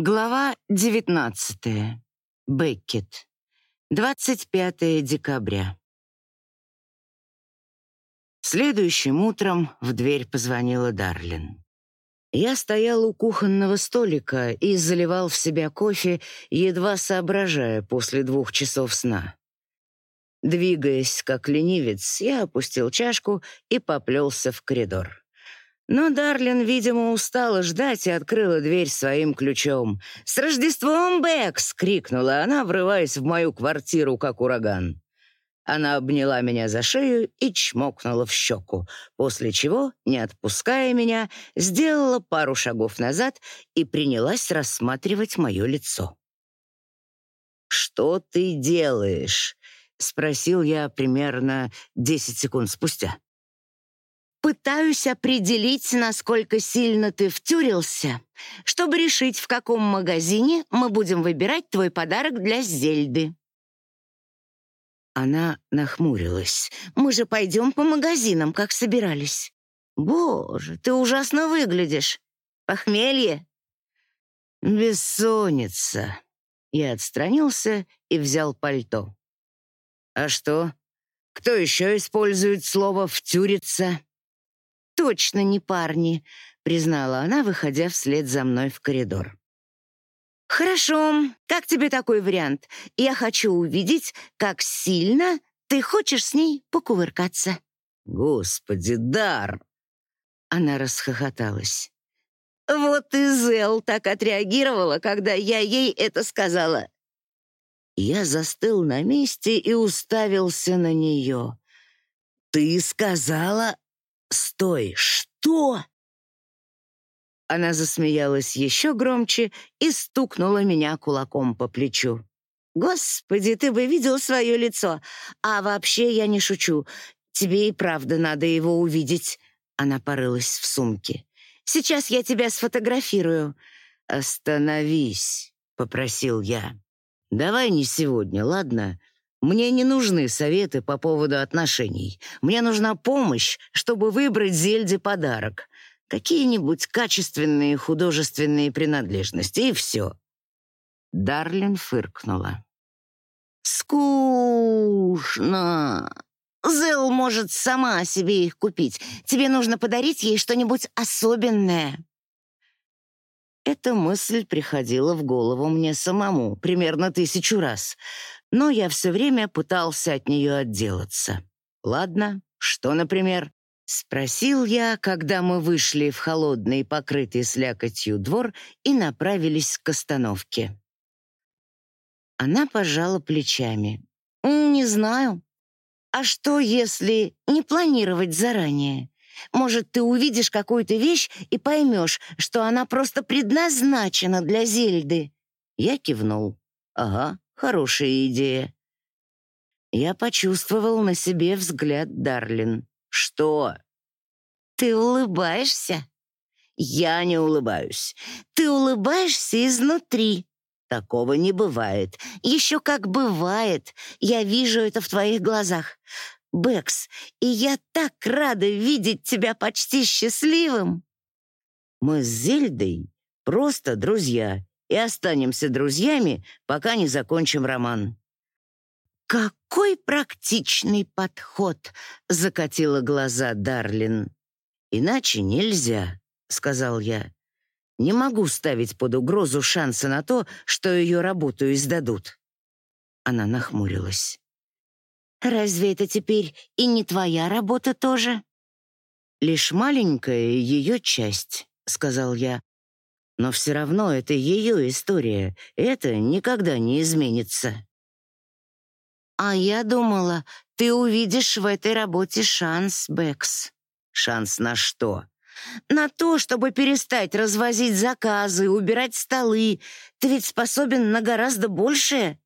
Глава 19. Беккет. 25 декабря. Следующим утром в дверь позвонила Дарлин. Я стоял у кухонного столика и заливал в себя кофе, едва соображая после двух часов сна. Двигаясь как ленивец, я опустил чашку и поплелся в коридор. Но Дарлин, видимо, устала ждать и открыла дверь своим ключом. «С Рождеством, Бэкс!» — крикнула она, врываясь в мою квартиру, как ураган. Она обняла меня за шею и чмокнула в щеку, после чего, не отпуская меня, сделала пару шагов назад и принялась рассматривать мое лицо. «Что ты делаешь?» — спросил я примерно десять секунд спустя. Пытаюсь определить, насколько сильно ты втюрился, чтобы решить, в каком магазине мы будем выбирать твой подарок для Зельды. Она нахмурилась. Мы же пойдем по магазинам, как собирались. Боже, ты ужасно выглядишь. Похмелье? Бессонница. Я отстранился и взял пальто. А что? Кто еще использует слово «втюриться»? Точно не парни», — признала она, выходя вслед за мной в коридор. «Хорошо, как тебе такой вариант? Я хочу увидеть, как сильно ты хочешь с ней покувыркаться». «Господи, дар!» Она расхохоталась. «Вот и Зел так отреагировала, когда я ей это сказала». Я застыл на месте и уставился на нее. «Ты сказала «Стой! Что?» Она засмеялась еще громче и стукнула меня кулаком по плечу. «Господи, ты бы видел свое лицо! А вообще я не шучу. Тебе и правда надо его увидеть». Она порылась в сумке. «Сейчас я тебя сфотографирую». «Остановись», — попросил я. «Давай не сегодня, ладно? Мне не нужны советы по поводу отношений. Мне нужна помощь, чтобы выбрать Зельде подарок. Какие-нибудь качественные художественные принадлежности, и все». Дарлин фыркнула. «Скучно. Зел может сама себе их купить. Тебе нужно подарить ей что-нибудь особенное». Эта мысль приходила в голову мне самому примерно тысячу раз — но я все время пытался от нее отделаться. «Ладно, что, например?» — спросил я, когда мы вышли в холодный, покрытый слякотью двор и направились к остановке. Она пожала плечами. «Не знаю. А что, если не планировать заранее? Может, ты увидишь какую-то вещь и поймешь, что она просто предназначена для Зельды?» Я кивнул. «Ага, Хорошая идея. Я почувствовал на себе взгляд Дарлин. Что? Ты улыбаешься? Я не улыбаюсь. Ты улыбаешься изнутри. Такого не бывает. Еще как бывает. Я вижу это в твоих глазах. Бэкс, и я так рада видеть тебя почти счастливым. Мы с Зельдой просто друзья, и останемся друзьями, пока не закончим роман». «Какой практичный подход!» — закатила глаза Дарлин. «Иначе нельзя», — сказал я. «Не могу ставить под угрозу шансы на то, что ее работу издадут». Она нахмурилась. «Разве это теперь и не твоя работа тоже?» «Лишь маленькая ее часть», — сказал я. Но все равно это ее история, это никогда не изменится. А я думала, ты увидишь в этой работе шанс, Бэкс. Шанс на что? На то, чтобы перестать развозить заказы, убирать столы. Ты ведь способен на гораздо большее.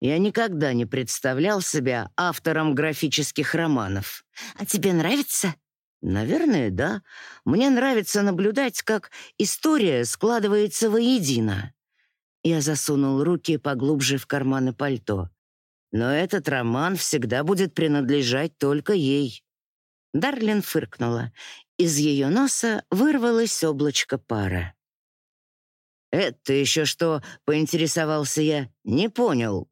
Я никогда не представлял себя автором графических романов. А тебе нравится? Наверное, да. Мне нравится наблюдать, как история складывается воедино. Я засунул руки поглубже в карманы пальто. Но этот роман всегда будет принадлежать только ей. Дарлин фыркнула. Из ее носа вырвалось облачко пара. «Это еще что?» — поинтересовался я. «Не понял».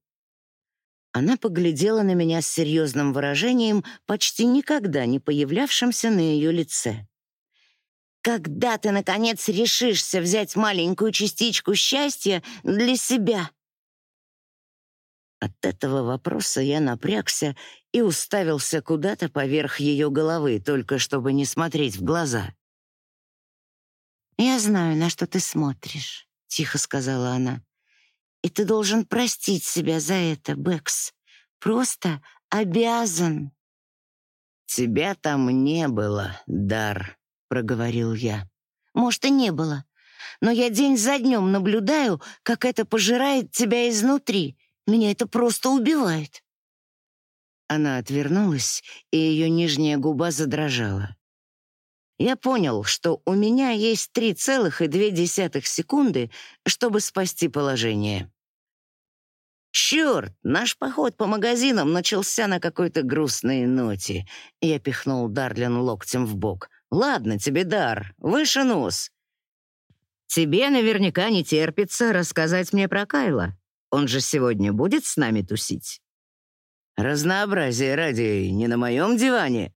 Она поглядела на меня с серьезным выражением, почти никогда не появлявшимся на ее лице. «Когда ты, наконец, решишься взять маленькую частичку счастья для себя?» От этого вопроса я напрягся и уставился куда-то поверх ее головы, только чтобы не смотреть в глаза. «Я знаю, на что ты смотришь», — тихо сказала она. «И ты должен простить себя за это, Бэкс. Просто обязан». «Тебя там не было, Дар», — проговорил я. «Может, и не было. Но я день за днем наблюдаю, как это пожирает тебя изнутри. Меня это просто убивает». Она отвернулась, и ее нижняя губа задрожала. Я понял, что у меня есть 3,2 секунды, чтобы спасти положение. «Черт, наш поход по магазинам начался на какой-то грустной ноте». Я пихнул Дарлин локтем в бок. «Ладно тебе, Дар, выше нос. Тебе наверняка не терпится рассказать мне про Кайла. Он же сегодня будет с нами тусить?» «Разнообразие ради не на моем диване»,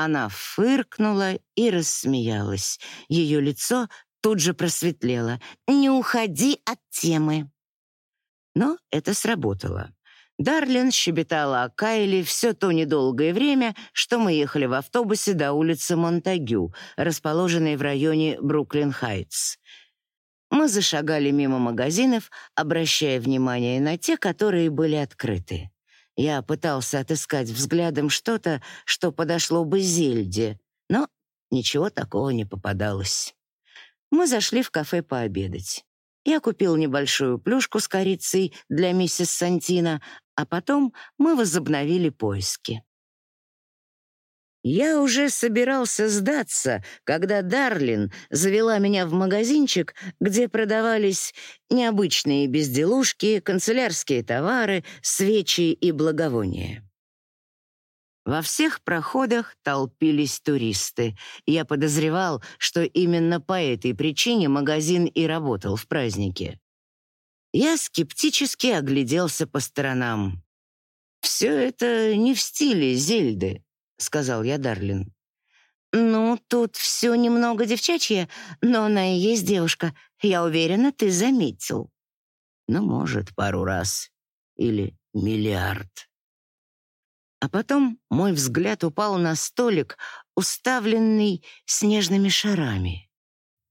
она фыркнула и рассмеялась. Ее лицо тут же просветлело. «Не уходи от темы». Но это сработало. Дарлин щебетала о Кайле все то недолгое время, что мы ехали в автобусе до улицы Монтагю, расположенной в районе Бруклин-Хайтс. Мы зашагали мимо магазинов, обращая внимание на те, которые были открыты. Я пытался отыскать взглядом что-то, что подошло бы Зельде, но ничего такого не попадалось. Мы зашли в кафе пообедать. Я купил небольшую плюшку с корицей для миссис Сантина, а потом мы возобновили поиски. Я уже собирался сдаться, когда Дарлин завела меня в магазинчик, где продавались необычные безделушки, канцелярские товары, свечи и благовония. Во всех проходах толпились туристы. Я подозревал, что именно по этой причине магазин и работал в празднике. Я скептически огляделся по сторонам. Все это не в стиле Зельды. — сказал я Дарлин. «Ну, тут все немного девчачье, но она и есть девушка. Я уверена, ты заметил». «Ну, может, пару раз. Или миллиард». А потом мой взгляд упал на столик, уставленный снежными шарами.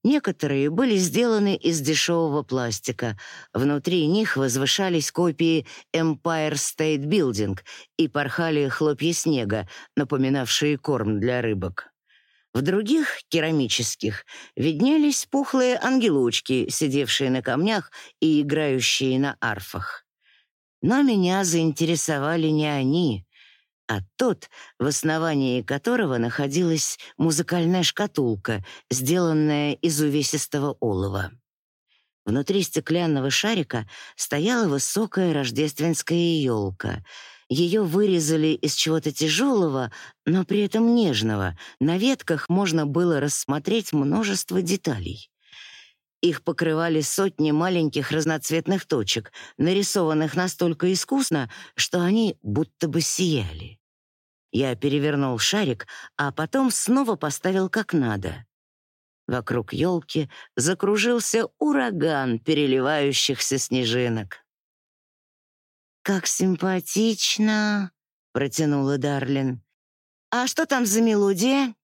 Некоторые были сделаны из дешевого пластика. Внутри них возвышались копии Empire State Building и порхали хлопья снега, напоминавшие корм для рыбок. В других, керамических, виднелись пухлые ангелочки, сидевшие на камнях и играющие на арфах. Но меня заинтересовали не они, а тот, в основании которого находилась музыкальная шкатулка, сделанная из увесистого олова. Внутри стеклянного шарика стояла высокая рождественская елка. Ее вырезали из чего-то тяжелого, но при этом нежного. На ветках можно было рассмотреть множество деталей. Их покрывали сотни маленьких разноцветных точек, нарисованных настолько искусно, что они будто бы сияли. Я перевернул шарик, а потом снова поставил как надо. Вокруг елки закружился ураган переливающихся снежинок. «Как симпатично!» — протянула Дарлин. «А что там за мелодия?»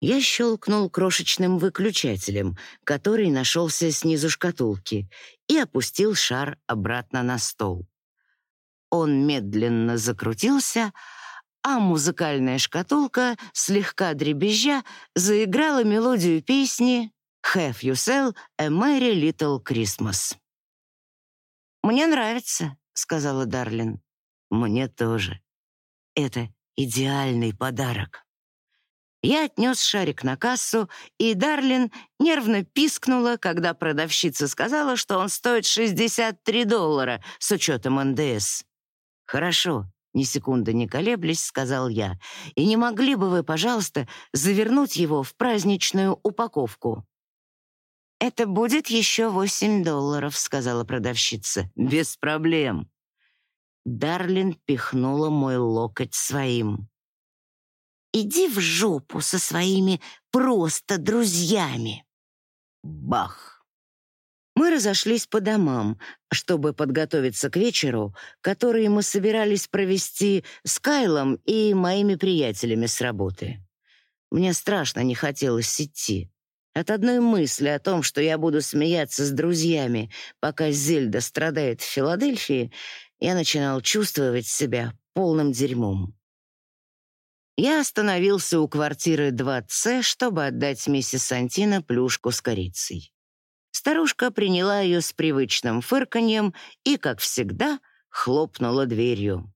Я щелкнул крошечным выключателем, который нашелся снизу шкатулки, и опустил шар обратно на стол. Он медленно закрутился, а музыкальная шкатулка, слегка дребезжа, заиграла мелодию песни «Have You Sell a Merry Little Christmas». «Мне нравится», — сказала Дарлин. «Мне тоже. Это идеальный подарок». Я отнес шарик на кассу, и Дарлин нервно пискнула, когда продавщица сказала, что он стоит 63 доллара с учетом НДС. «Хорошо», — ни секунды не колеблясь, сказал я. «И не могли бы вы, пожалуйста, завернуть его в праздничную упаковку?» «Это будет еще восемь долларов», — сказала продавщица. «Без проблем». Дарлин пихнула мой локоть своим. «Иди в жопу со своими просто друзьями!» Бах! Мы разошлись по домам, чтобы подготовиться к вечеру, который мы собирались провести с Кайлом и моими приятелями с работы. Мне страшно не хотелось идти. От одной мысли о том, что я буду смеяться с друзьями, пока Зельда страдает в Филадельфии, я начинал чувствовать себя полным дерьмом. Я остановился у квартиры 2С, чтобы отдать миссис Сантина плюшку с корицей. Старушка приняла ее с привычным фырканьем и, как всегда, хлопнула дверью.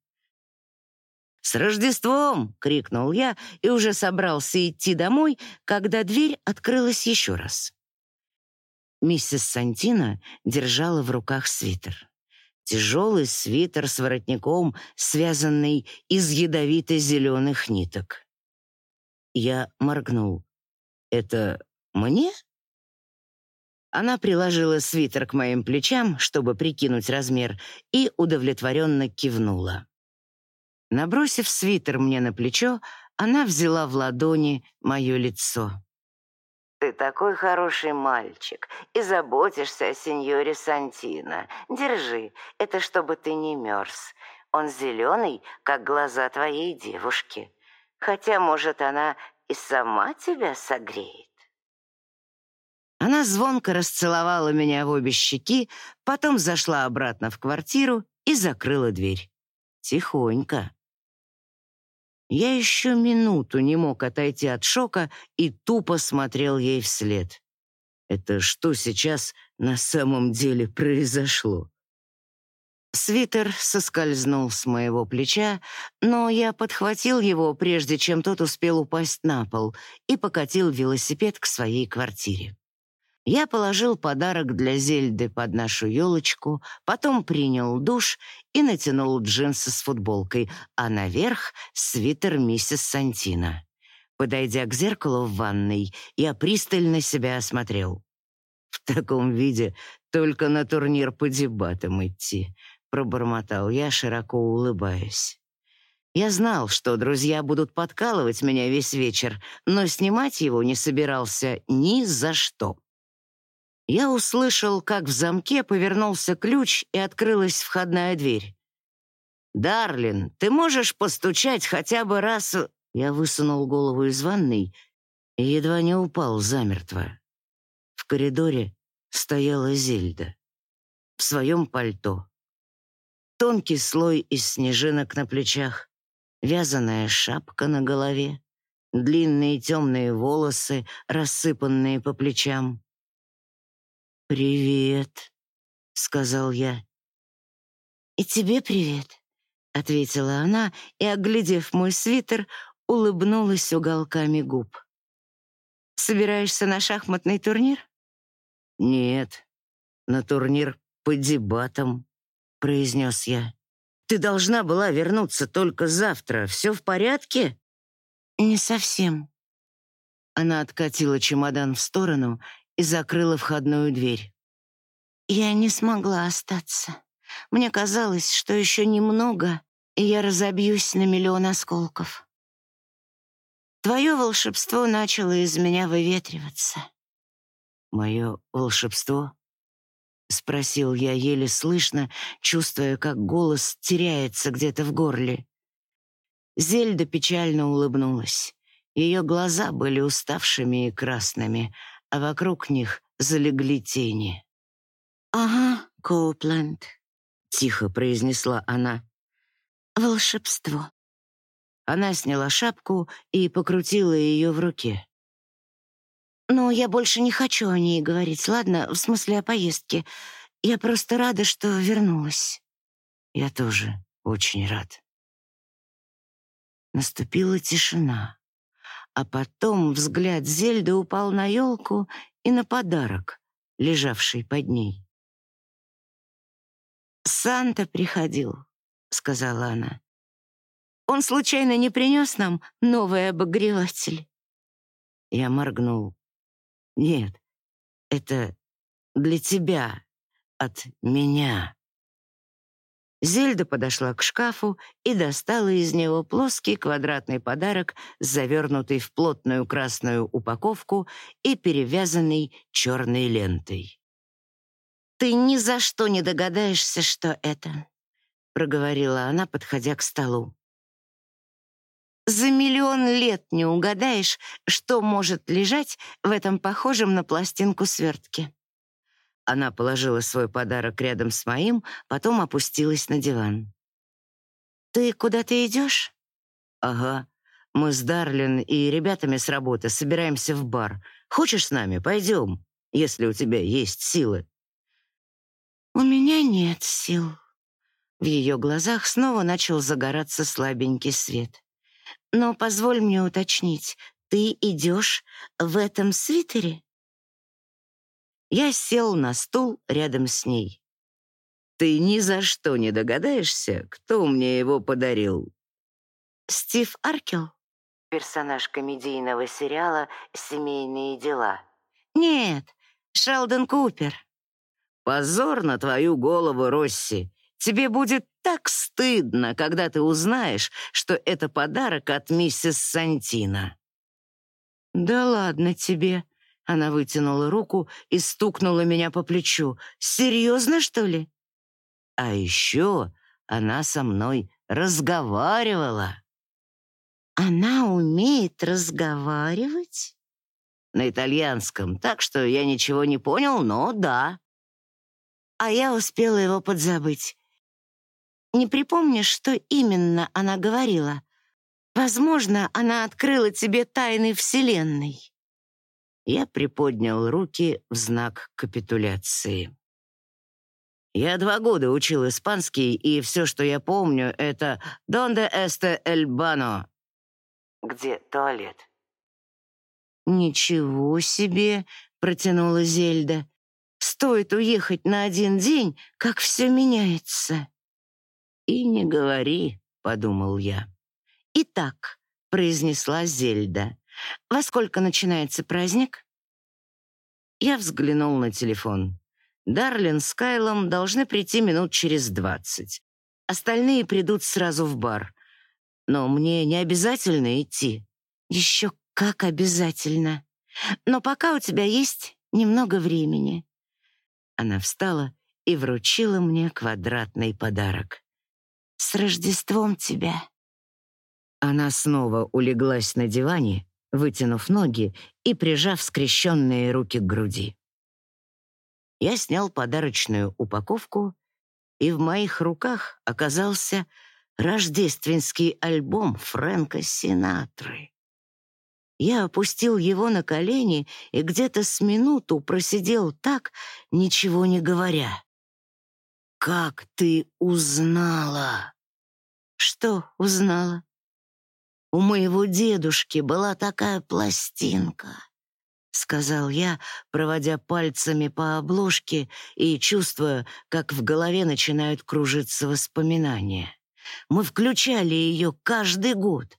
«С Рождеством!» — крикнул я и уже собрался идти домой, когда дверь открылась еще раз. Миссис Сантина держала в руках свитер. Тяжелый свитер с воротником, связанный из ядовито-зеленых ниток. Я моргнул. «Это мне?» Она приложила свитер к моим плечам, чтобы прикинуть размер, и удовлетворенно кивнула. Набросив свитер мне на плечо, она взяла в ладони мое лицо. «Ты такой хороший мальчик и заботишься о сеньоре Сантино. Держи, это чтобы ты не мерз. Он зеленый, как глаза твоей девушки. Хотя, может, она и сама тебя согреет». Она звонко расцеловала меня в обе щеки, потом зашла обратно в квартиру и закрыла дверь. Тихонько. Я еще минуту не мог отойти от шока и тупо смотрел ей вслед. Это что сейчас на самом деле произошло? Свитер соскользнул с моего плеча, но я подхватил его, прежде чем тот успел упасть на пол, и покатил велосипед к своей квартире. Я положил подарок для Зельды под нашу елочку, потом принял душ и натянул джинсы с футболкой, а наверх — свитер миссис Сантина. Подойдя к зеркалу в ванной, я пристально себя осмотрел. «В таком виде только на турнир по дебатам идти», — пробормотал я, широко улыбаясь. Я знал, что друзья будут подкалывать меня весь вечер, но снимать его не собирался ни за что. Я услышал, как в замке повернулся ключ и открылась входная дверь. «Дарлин, ты можешь постучать хотя бы раз...» Я высунул голову из ванной и едва не упал замертво. В коридоре стояла Зельда. В своем пальто. Тонкий слой из снежинок на плечах, вязаная шапка на голове, длинные темные волосы, рассыпанные по плечам. «Привет», — сказал я. «И тебе привет», — ответила она и, оглядев мой свитер, улыбнулась уголками губ. «Собираешься на шахматный турнир?» «Нет, на турнир по дебатам», — произнес я. «Ты должна была вернуться только завтра. Все в порядке?» «Не совсем». Она откатила чемодан в сторону и закрыла входную дверь. Я не смогла остаться. Мне казалось, что еще немного, и я разобьюсь на миллион осколков. Твое волшебство начало из меня выветриваться. Мое волшебство? Спросил я еле слышно, чувствуя, как голос теряется где-то в горле. Зельда печально улыбнулась. Ее глаза были уставшими и красными, а вокруг них залегли тени. «Ага, Коупленд», — тихо произнесла она. «Волшебство». Она сняла шапку и покрутила ее в руке. «Но я больше не хочу о ней говорить, ладно? В смысле о поездке. Я просто рада, что вернулась». «Я тоже очень рад». Наступила тишина. А потом взгляд Зельды упал на елку и на подарок, лежавший под ней. «Санта приходил», — сказала она. «Он случайно не принес нам новый обогреватель?» Я моргнул. «Нет, Это для тебя, от меня». Зельда подошла к шкафу и достала из него плоский квадратный подарок, завернутый в плотную красную упаковку и перевязанный черной лентой. «Ты ни за что не догадаешься, что это», — проговорила она, подходя к столу. «За миллион лет не угадаешь, что может лежать в этом похожем на пластинку свертке». Она положила свой подарок рядом с моим, потом опустилась на диван. «Ты куда-то идешь?» «Ага. Мы с Дарлин и ребятами с работы собираемся в бар. Хочешь с нами? Пойдем, если у тебя есть силы». «У меня нет сил». В ее глазах снова начал загораться слабенький свет. «Но позволь мне уточнить, ты идешь в этом свитере?» Я сел на стул рядом с ней. «Ты ни за что не догадаешься, кто мне его подарил?» «Стив Аркел?» Персонаж комедийного сериала «Семейные дела». «Нет, Шелдон Купер». «Позор на твою голову, Росси! Тебе будет так стыдно, когда ты узнаешь, что это подарок от миссис Сантина». «Да ладно тебе», она вытянула руку и стукнула меня по плечу. «Серьезно, что ли?» А еще она со мной разговаривала. «Она умеет разговаривать?» На итальянском, так что я ничего не понял, но да. А я успела его подзабыть. Не припомнишь, что именно она говорила? Возможно, она открыла тебе тайны Вселенной. Я приподнял руки в знак капитуляции. Я два года учил испанский, и все, что я помню, это «Донде эсте эль бано?» «Где туалет?» «Ничего себе!» — протянула Зельда. «Стоит уехать на один день, как все меняется». «И не говори», — подумал я. «Итак», — произнесла Зельда, во сколько начинается праздник? Я взглянул на телефон. Дарлин с Кайлом должны прийти минут через двадцать. Остальные придут сразу в бар. Но мне не обязательно идти. Еще как обязательно. Но пока у тебя есть немного времени. Она встала и вручила мне квадратный подарок. «С Рождеством тебя!» Она снова улеглась на диване, вытянув ноги и прижав скрещенные руки к груди. Я снял подарочную упаковку, и в моих руках оказался рождественский альбом Фрэнка Синатры. Я опустил его на колени и где-то с минуту просидел так, ничего не говоря. «Как ты узнала?» «Что узнала?» У моего дедушки была такая пластинка», — сказал я, проводя пальцами по обложке и чувствуя, как в голове начинают кружиться воспоминания. Мы включали ее каждый год,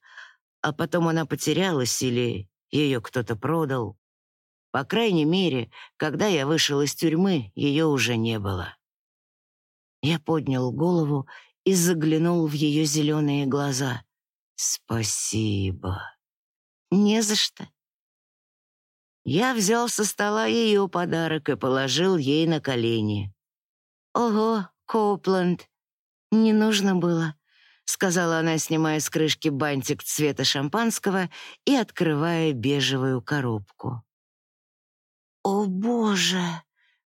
а потом она потерялась или ее кто-то продал. По крайней мере, когда я вышел из тюрьмы, ее уже не было. Я поднял голову и заглянул в ее зеленые глаза. «Спасибо». «Не за что». Я взял со стола ее подарок и положил ей на колени. «Ого, Коупленд, не нужно было», — сказала она, снимая с крышки бантик цвета шампанского и открывая бежевую коробку. «О, Боже!» —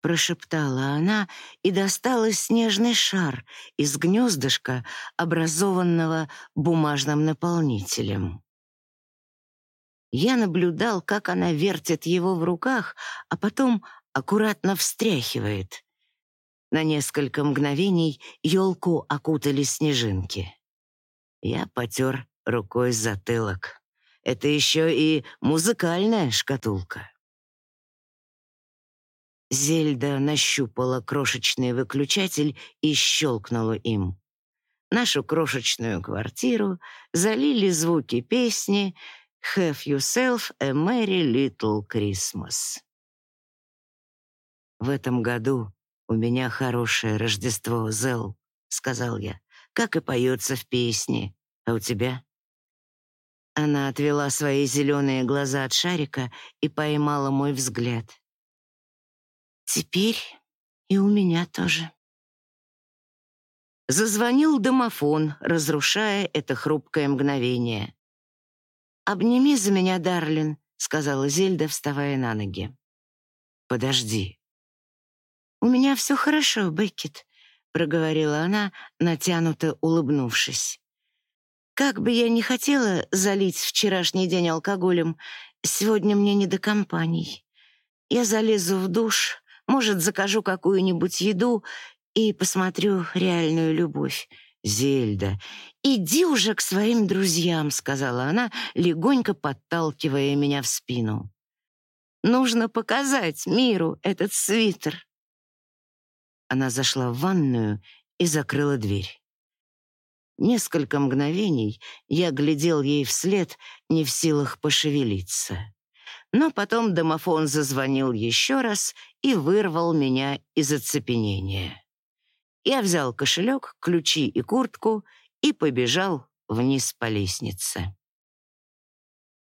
прошептала она и достала снежный шар из гнездышка, образованного бумажным наполнителем. Я наблюдал, как она вертит его в руках, а потом аккуратно встряхивает. На несколько мгновений елку окутали снежинки. Я потер рукой затылок. Это еще и музыкальная шкатулка. Зельда нащупала крошечный выключатель и щелкнула им. Нашу крошечную квартиру залили звуки песни «Have yourself a merry little Christmas». В этом году у меня хорошее Рождество, Зел, сказал я, как и поется в песне. А у тебя? Она отвела свои зеленые глаза от шарика и поймала мой взгляд. Теперь и у меня тоже. Зазвонил домофон, разрушая это хрупкое мгновение. «Обними за меня, Дарлин», — сказала Зельда, вставая на ноги. «Подожди». «У меня все хорошо, Беккет», — проговорила она, натянуто улыбнувшись. Как бы я ни хотела залить вчерашний день алкоголем, сегодня мне не до компаний. Я залезу в душ, может, закажу какую-нибудь еду и посмотрю реальную любовь. «Зельда, иди уже к своим друзьям», — сказала она, легонько подталкивая меня в спину. «Нужно показать миру этот свитер». Она зашла в ванную и закрыла дверь. Несколько мгновений я глядел ей вслед, не в силах пошевелиться. Но потом домофон зазвонил еще раз и вырвал меня из оцепенения. Я взял кошелек, ключи и куртку и побежал вниз по лестнице.